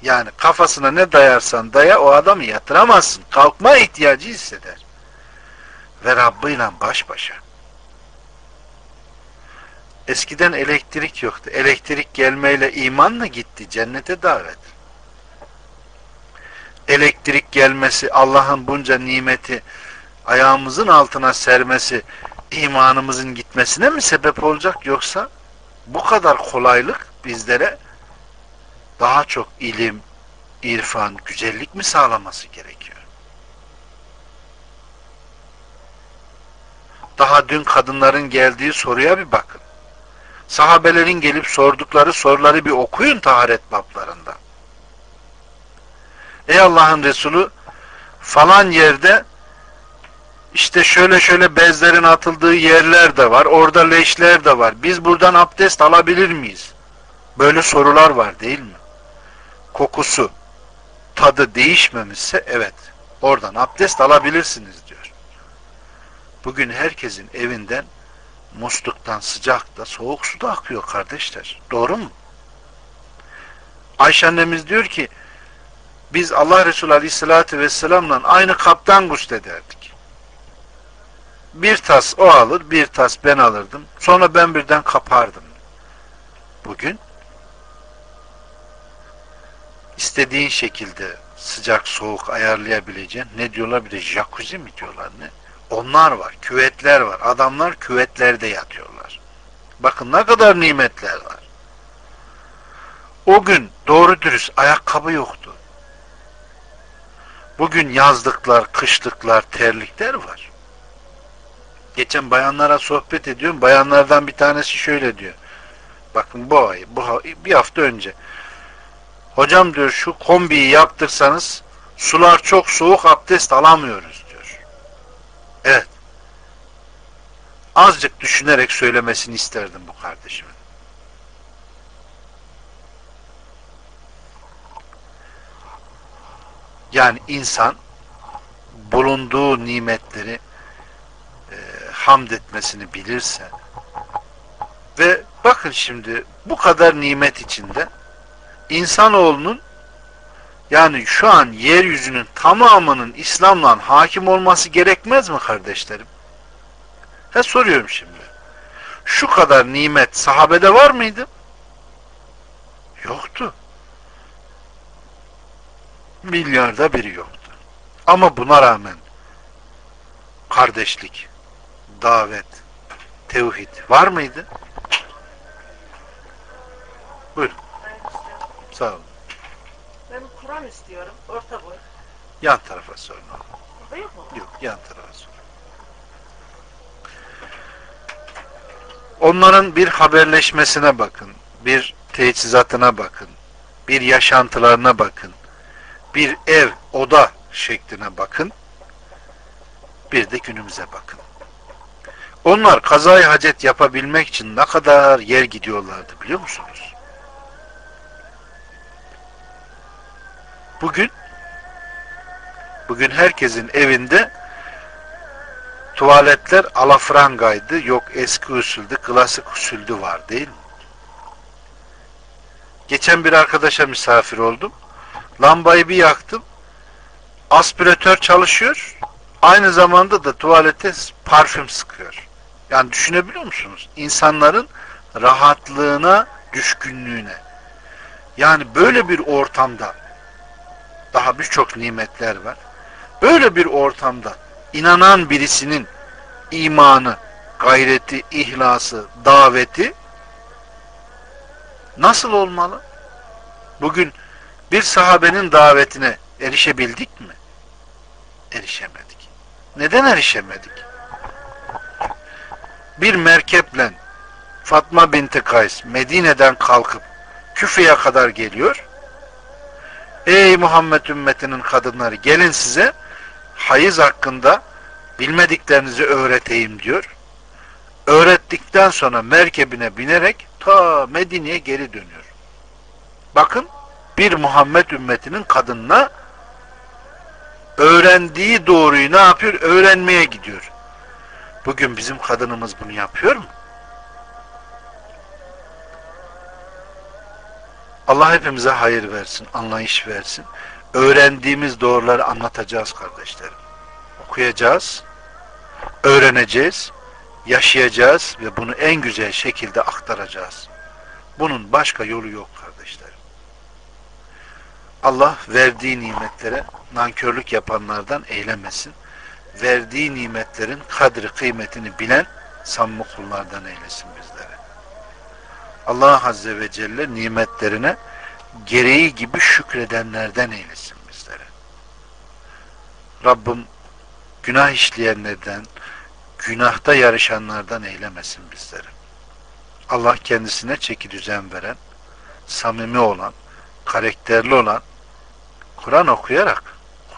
Yani kafasına ne dayarsan daya o adamı yatıramazsın. Kalkma ihtiyacı hisseder. Ve Rabbıyla baş başa. Eskiden elektrik yoktu. Elektrik gelmeyle imanla gitti. Cennete davet. Elektrik gelmesi, Allah'ın bunca nimeti ayağımızın altına sermesi imanımızın gitmesine mi sebep olacak yoksa bu kadar kolaylık bizlere daha çok ilim, irfan, güzellik mi sağlaması gerekiyor? Daha dün kadınların geldiği soruya bir bakın. Sahabelerin gelip sordukları soruları bir okuyun taharet bablarında. Ey Allah'ın Resulü falan yerde işte şöyle şöyle bezlerin atıldığı yerler de var. Orada leşler de var. Biz buradan abdest alabilir miyiz? Böyle sorular var değil mi? Kokusu, tadı değişmemişse evet. Oradan abdest alabilirsiniz diyor. Bugün herkesin evinden musluktan sıcak da soğuk su da akıyor kardeşler. Doğru mu? Ayşe annemiz diyor ki biz Allah Resulü Aleyhisselatü Vesselam'la aynı kaptan guslederdik bir tas o alır, bir tas ben alırdım. Sonra ben birden kapardım. Bugün istediğin şekilde sıcak soğuk ayarlayabileceğin ne diyorlar bir de jacuzzi mi diyorlar ne? Onlar var, küvetler var. Adamlar küvetlerde yatıyorlar. Bakın ne kadar nimetler var. O gün doğru dürüst ayakkabı yoktu. Bugün yazlıklar, kışlıklar, terlikler var. Geçen bayanlara sohbet ediyorum. Bayanlardan bir tanesi şöyle diyor. Bakın bu ay, bu bir hafta önce. Hocam diyor şu kombiyi yaptırsanız Sular çok soğuk abdest alamıyoruz. Evet. Azıcık düşünerek söylemesini isterdim bu kardeşimin. Yani insan bulunduğu nimetleri e, hamd etmesini bilirse ve bakın şimdi bu kadar nimet içinde insanoğlunun yani şu an yeryüzünün tamamının İslam'la hakim olması gerekmez mi kardeşlerim? He soruyorum şimdi. Şu kadar nimet sahabede var mıydı? Yoktu. Milyarda biri yoktu. Ama buna rağmen kardeşlik, davet, tevhid var mıydı? Buyurun. Sağ olun. Kur'an istiyorum. Orta boy. Yan tarafa sorun. Burada yok mu? Yok, yan tarafa sorun. Onların bir haberleşmesine bakın. Bir teçhizatına bakın. Bir yaşantılarına bakın. Bir ev, oda şekline bakın. Bir de günümüze bakın. Onlar kazayı hacet yapabilmek için ne kadar yer gidiyorlardı biliyor musunuz? Bugün bugün herkesin evinde tuvaletler alafrangaydı, yok eski usuldü, klasik usuldü var değil mi? Geçen bir arkadaşa misafir oldum. Lambayı bir yaktım. Aspiratör çalışıyor. Aynı zamanda da tuvalete parfüm sıkıyor. Yani düşünebiliyor musunuz? İnsanların rahatlığına, düşkünlüğüne. Yani böyle bir ortamda daha birçok nimetler var. Böyle bir ortamda inanan birisinin imanı, gayreti, ihlası, daveti nasıl olmalı? Bugün bir sahabenin davetine erişebildik mi? Erişemedik. Neden erişemedik? Bir merkeple Fatma binti Kays Medine'den kalkıp Küfe'ye kadar geliyor. Ey Muhammed ümmetinin kadınları gelin size hayız hakkında bilmediklerinizi öğreteyim diyor. Öğrettikten sonra merkebine binerek ta Medine'ye geri dönüyor. Bakın bir Muhammed ümmetinin kadınına öğrendiği doğruyu ne yapıyor? Öğrenmeye gidiyor. Bugün bizim kadınımız bunu yapıyor mu? Allah hepimize hayır versin, anlayış versin. Öğrendiğimiz doğruları anlatacağız kardeşlerim. Okuyacağız, öğreneceğiz, yaşayacağız ve bunu en güzel şekilde aktaracağız. Bunun başka yolu yok kardeşlerim. Allah verdiği nimetlere nankörlük yapanlardan eylemesin. Verdiği nimetlerin kadri kıymetini bilen samimi kullardan eylesin. Allah Azze ve Celle nimetlerine gereği gibi şükredenlerden eylesin bizlere. Rabbim günah işleyenlerden, günahta yarışanlardan eylemesin bizleri. Allah kendisine çeki düzen veren, samimi olan, karakterli olan, Kur'an okuyarak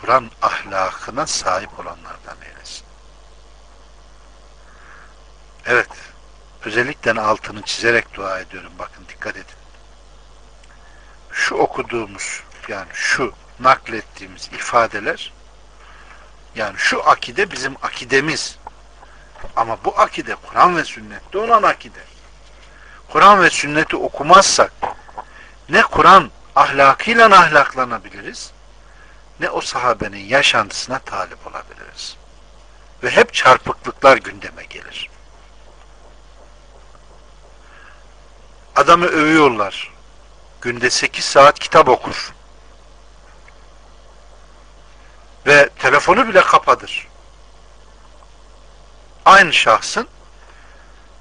Kur'an ahlakına sahip olanlardan eylesin. Evet, özellikle altını çizerek dua ediyorum. Bakın dikkat edin. Şu okuduğumuz, yani şu naklettiğimiz ifadeler, yani şu akide bizim akidemiz. Ama bu akide Kur'an ve sünnette olan akide. Kur'an ve sünneti okumazsak ne Kur'an ahlakıyla ahlaklanabiliriz ne o sahabenin yaşantısına talip olabiliriz. Ve hep çarpıklıklar gündeme gelir. Adamı övüyorlar. Günde 8 saat kitap okur. Ve telefonu bile kapadır. Aynı şahsın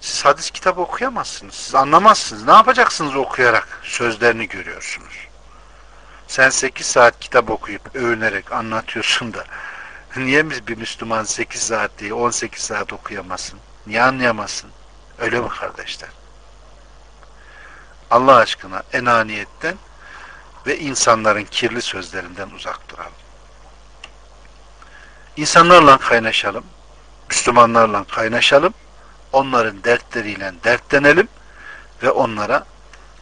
siz hadis kitap okuyamazsınız. Siz anlamazsınız. Ne yapacaksınız okuyarak sözlerini görüyorsunuz. Sen 8 saat kitap okuyup övünerek anlatıyorsun da niye biz bir Müslüman 8 saat değil 18 saat okuyamasın? Niye anlayamazsın? Öyle mi kardeşler? Allah aşkına enaniyetten ve insanların kirli sözlerinden uzak duralım. İnsanlarla kaynaşalım. Müslümanlarla kaynaşalım. Onların dertleriyle dertlenelim ve onlara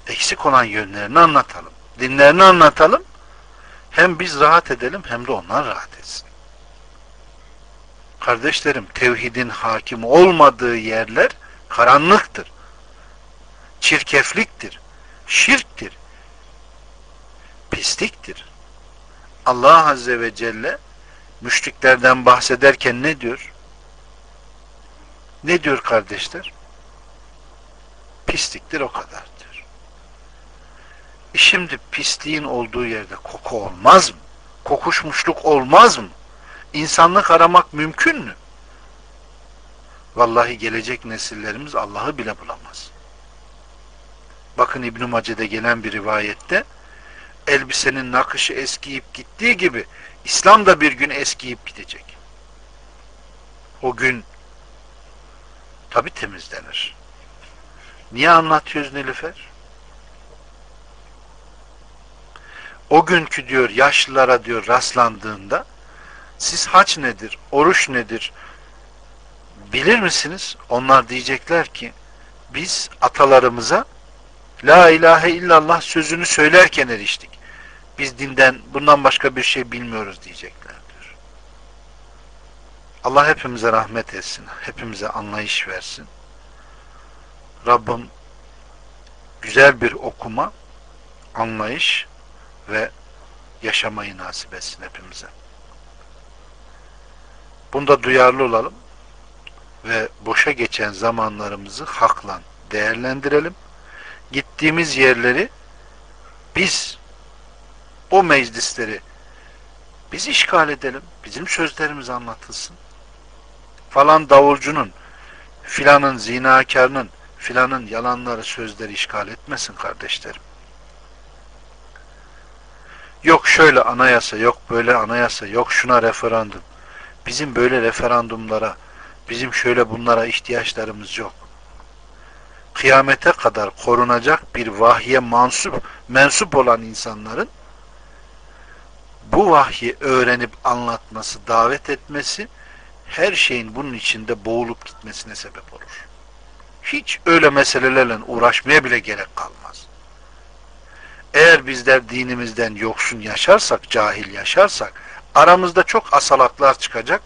eksik olan yönlerini anlatalım. Dinlerini anlatalım. Hem biz rahat edelim hem de onlar rahat etsin. Kardeşlerim tevhidin hakim olmadığı yerler karanlıktır. Çirkefliktir. Şirktir. Pisliktir. Allah Azze ve Celle müşriklerden bahsederken ne diyor? Ne diyor kardeşler? Pisliktir o kadar diyor. E şimdi pisliğin olduğu yerde koku olmaz mı? Kokuşmuşluk olmaz mı? İnsanlık aramak mümkün mü? Vallahi gelecek nesillerimiz Allah'ı bile bulamaz. Bakın İbn-i Mace'de gelen bir rivayette elbisenin nakışı eskiyip gittiği gibi İslam da bir gün eskiyip gidecek. O gün tabi temizlenir. Niye anlatıyoruz Nilüfer? O günkü diyor yaşlılara diyor rastlandığında siz haç nedir, oruç nedir bilir misiniz? Onlar diyecekler ki biz atalarımıza La ilahe illallah sözünü söylerken eriştik. Biz dinden bundan başka bir şey bilmiyoruz diyeceklerdir. Allah hepimize rahmet etsin. Hepimize anlayış versin. Rabbim güzel bir okuma, anlayış ve yaşamayı nasip etsin hepimize. Bunda duyarlı olalım ve boşa geçen zamanlarımızı hakla değerlendirelim. Gittiğimiz yerleri biz o meclisleri biz işgal edelim. Bizim sözlerimiz anlatılsın. Falan davulcunun, filanın zinakarının, filanın yalanları sözleri işgal etmesin kardeşlerim. Yok şöyle anayasa, yok böyle anayasa, yok şuna referandum. Bizim böyle referandumlara, bizim şöyle bunlara ihtiyaçlarımız yok. Kıyamete kadar korunacak bir vahye mansup, mensup olan insanların bu vahyi öğrenip anlatması, davet etmesi her şeyin bunun içinde boğulup gitmesine sebep olur. Hiç öyle meselelerle uğraşmaya bile gerek kalmaz. Eğer bizler dinimizden yoksun yaşarsak, cahil yaşarsak, aramızda çok asalaklar çıkacak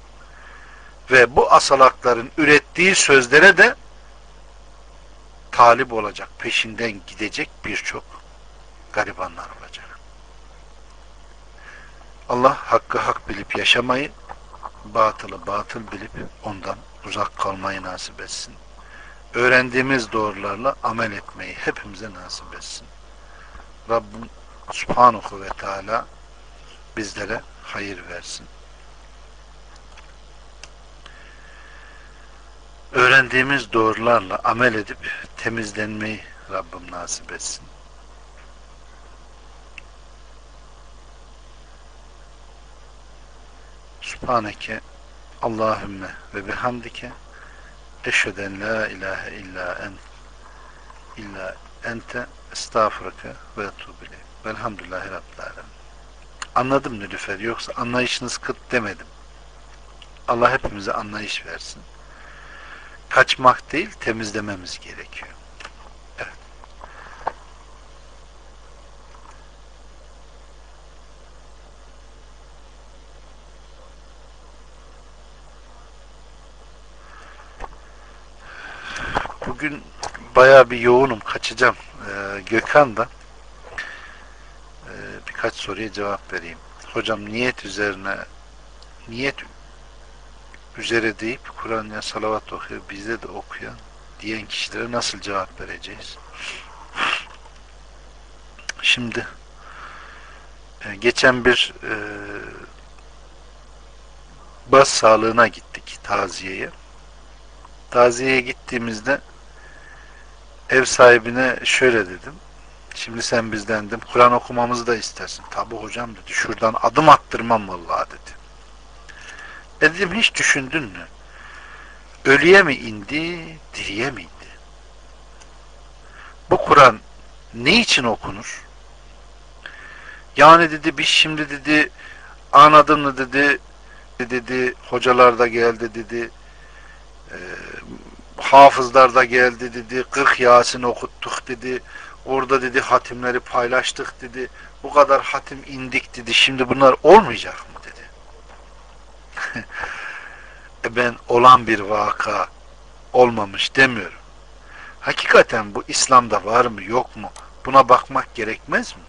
ve bu asalakların ürettiği sözlere de talip olacak, peşinden gidecek birçok garibanlar olacak. Allah hakkı hak bilip yaşamayı, batılı batıl bilip ondan uzak kalmayı nasip etsin. Öğrendiğimiz doğrularla amel etmeyi hepimize nasip etsin. Rabbim Subhanahu ve Teala bizlere hayır versin. Öğrendiğimiz doğrularla amel edip temizlenmeyi Rabbim nasip etsin. Subhaneke Allahümme ve bihamdike eşheden la ilahe illa en illa ente estağfurike ve etubile velhamdülillahi rabbil alem anladım Nülüfer yoksa anlayışınız kıt demedim. Allah hepimize anlayış versin kaçmak değil temizlememiz gerekiyor. Bugün baya bir yoğunum kaçacağım. Ee, Gökhan da ee, birkaç soruya cevap vereyim. Hocam niyet üzerine niyet üzere deyip Kur'an'ya salavat okuyor bizde de okuyan diyen kişilere nasıl cevap vereceğiz şimdi e, geçen bir e, bas sağlığına gittik taziyeye taziyeye gittiğimizde ev sahibine şöyle dedim. Şimdi sen bizdendim. Kur'an okumamızı da istersin. Tabi hocam dedi. Şuradan adım attırmam vallahi dedi. E dedim hiç düşündün mü? Ölüye mi indi, diriye mi indi? Bu Kur'an ne için okunur? Yani dedi biz şimdi dedi anladın mı dedi dedi, hocalar da geldi dedi, e, hafızlar da geldi dedi, 40 Yasin okuttuk dedi, orada dedi hatimleri paylaştık dedi, bu kadar hatim indik dedi, şimdi bunlar olmayacak mı ben olan bir vaka olmamış demiyorum. Hakikaten bu İslam'da var mı yok mu? Buna bakmak gerekmez mi?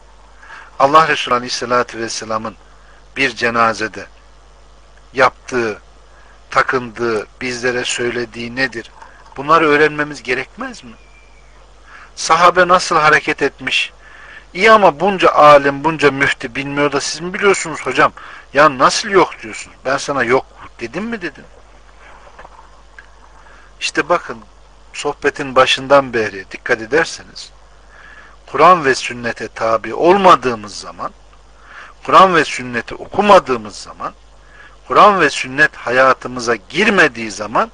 Allah Resulü Aleyhisselatü Vesselam'ın bir cenazede yaptığı, takındığı, bizlere söylediği nedir? Bunları öğrenmemiz gerekmez mi? Sahabe nasıl hareket etmiş? İyi ama bunca alim, bunca müftü bilmiyor da siz mi biliyorsunuz hocam? Ya nasıl yok diyorsunuz? Ben sana yok dedim mi dedim. İşte bakın sohbetin başından beri dikkat ederseniz Kur'an ve sünnete tabi olmadığımız zaman Kur'an ve sünneti okumadığımız zaman Kur'an ve sünnet hayatımıza girmediği zaman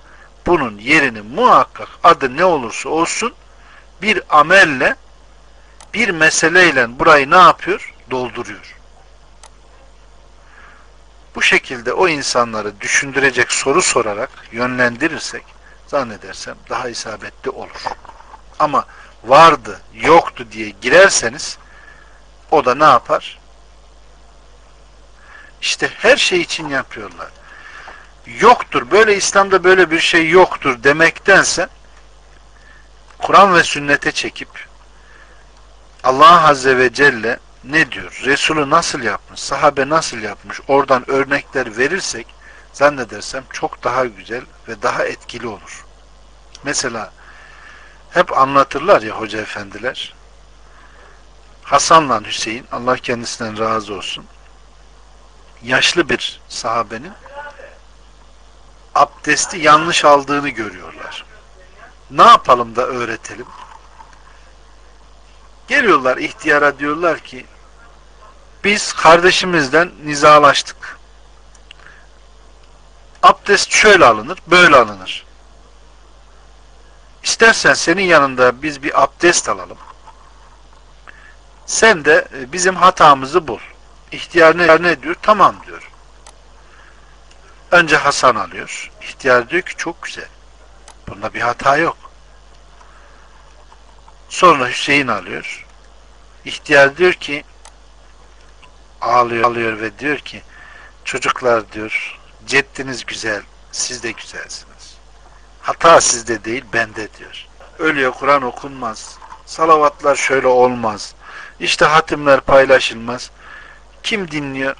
bunun yerini muhakkak adı ne olursa olsun bir amelle bir meseleyle burayı ne yapıyor? Dolduruyor. Bu şekilde o insanları düşündürecek soru sorarak yönlendirirsek zannedersem daha isabetli olur. Ama vardı, yoktu diye girerseniz o da ne yapar? İşte her şey için yapıyorlar. Yoktur, böyle İslam'da böyle bir şey yoktur demektense Kur'an ve sünnete çekip Allah Azze ve Celle ne diyor? Resulü nasıl yapmış? Sahabe nasıl yapmış? Oradan örnekler verirsek zannedersem çok daha güzel ve daha etkili olur. Mesela hep anlatırlar ya hoca efendiler Hasan'la Hüseyin Allah kendisinden razı olsun yaşlı bir sahabenin abdesti yanlış aldığını görüyorlar. Ne yapalım da öğretelim? Geliyorlar ihtiyara diyorlar ki biz kardeşimizden nizalaştık. Abdest şöyle alınır, böyle alınır. İstersen senin yanında biz bir abdest alalım. Sen de e, bizim hatamızı bul. İhtiyar ne, ne diyor? Tamam diyor. Önce Hasan alıyor. İhtiyar diyor ki çok güzel. Bunda bir hata yok. Sonra Hüseyin alıyor. İhtiyar diyor ki ağlıyor, ağlıyor ve diyor ki çocuklar diyor ceddiniz güzel, siz de güzelsiniz. Hata sizde değil, bende diyor. Ölüyor Kur'an okunmaz. Salavatlar şöyle olmaz. İşte hatimler paylaşılmaz. Kim dinliyor?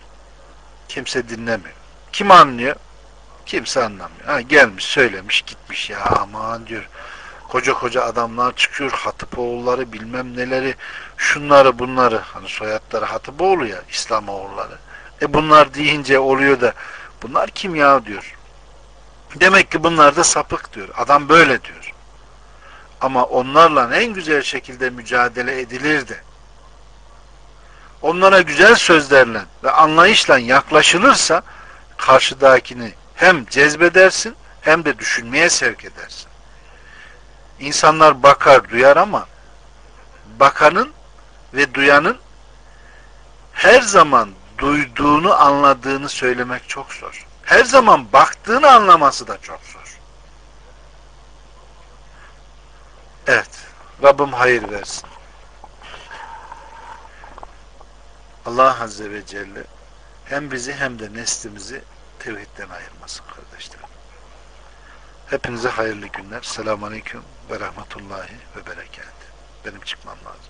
Kimse dinlemiyor. Kim anlıyor? Kimse anlamıyor. Ha, gelmiş söylemiş gitmiş ya aman diyor. Koca koca adamlar çıkıyor. Hatıpoğulları bilmem neleri şunları bunları hani soyadları Hatıpoğlu ya İslam oğulları. E bunlar deyince oluyor da bunlar kim ya diyor. Demek ki bunlar da sapık diyor. Adam böyle diyor. Ama onlarla en güzel şekilde mücadele edilir de onlara güzel sözlerle ve anlayışla yaklaşılırsa karşıdakini hem cezbedersin hem de düşünmeye sevk edersin. İnsanlar bakar, duyar ama bakanın ve duyanın her zaman duyduğunu, anladığını söylemek çok zor. Her zaman baktığını anlaması da çok zor. Evet. Rabbim hayır versin. Allah Azze ve Celle hem bizi hem de neslimizi tevhidden ayırmasın. Hepinize hayırlı günler. Selamun Aleyküm ve Rahmetullahi ve Berekat. Benim çıkmam lazım.